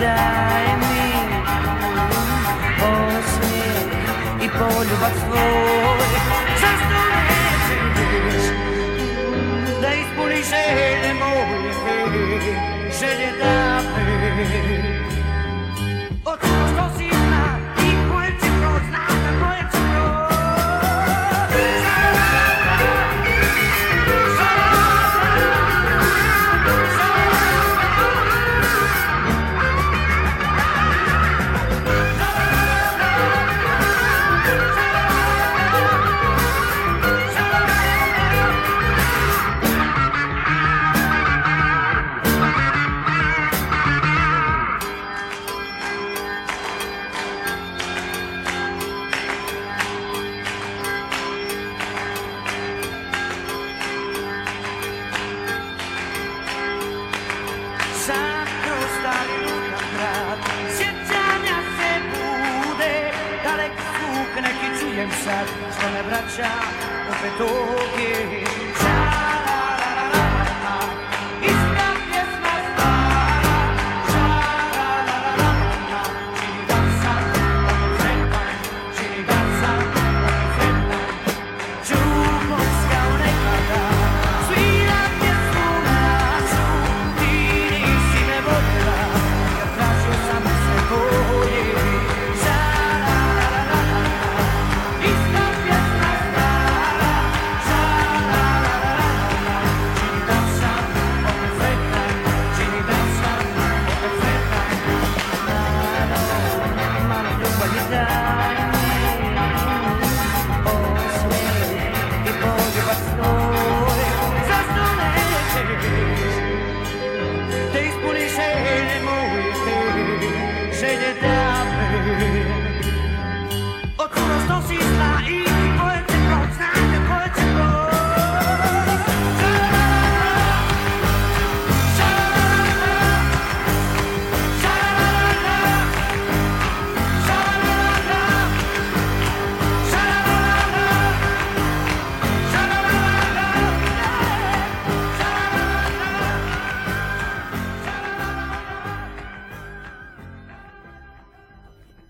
daj mi osmijeh i poljubac svoj Zašto nećeš da ispuni želje moje Želje neki čujem sad Što me vraća opet ovdje